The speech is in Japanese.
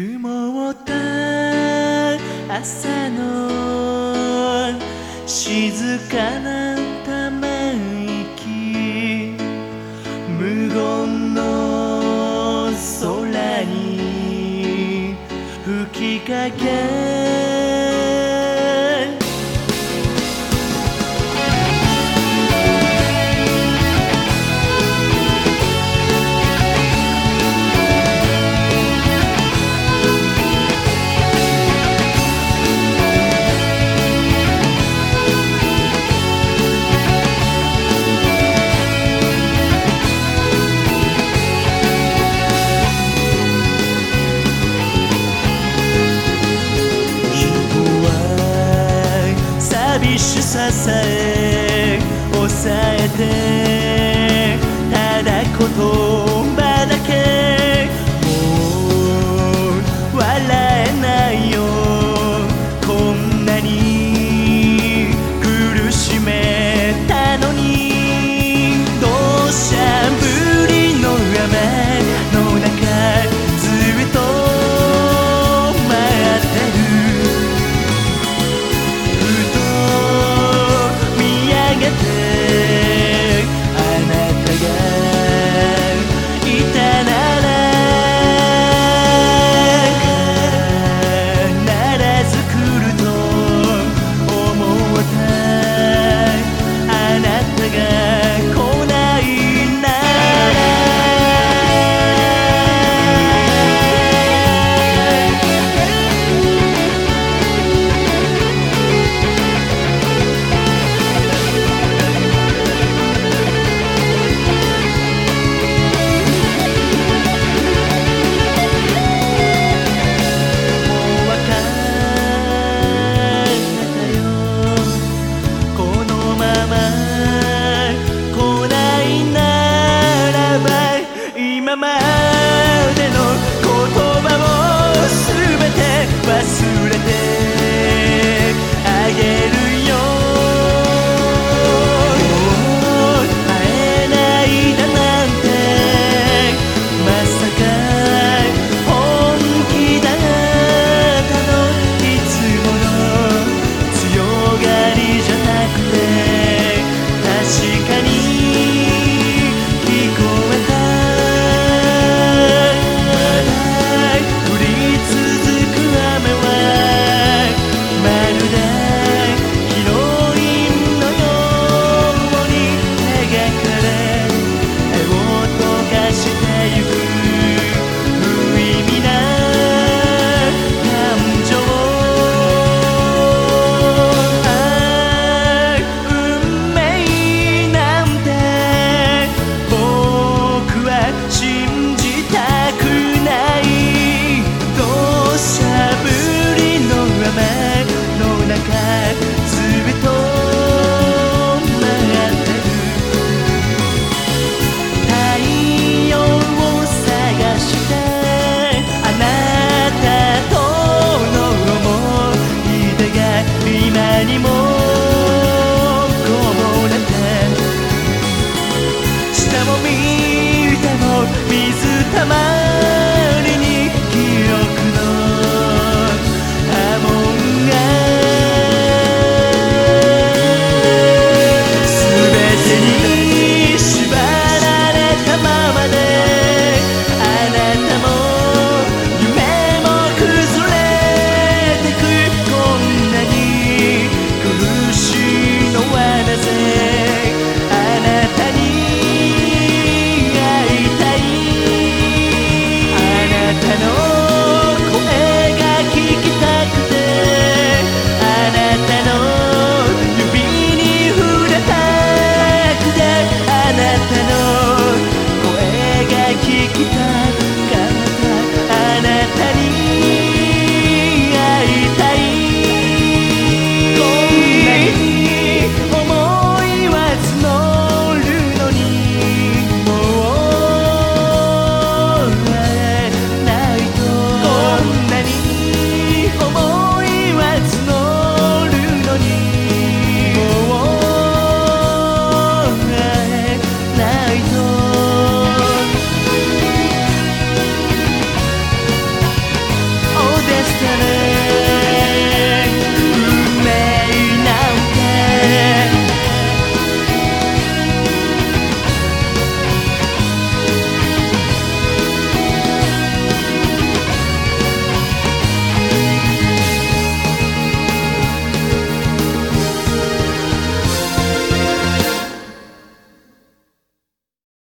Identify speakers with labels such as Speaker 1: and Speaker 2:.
Speaker 1: 曇った朝の静かなため息無言の空に吹きかけ寂しささえ抑えてただこと my mind. anymore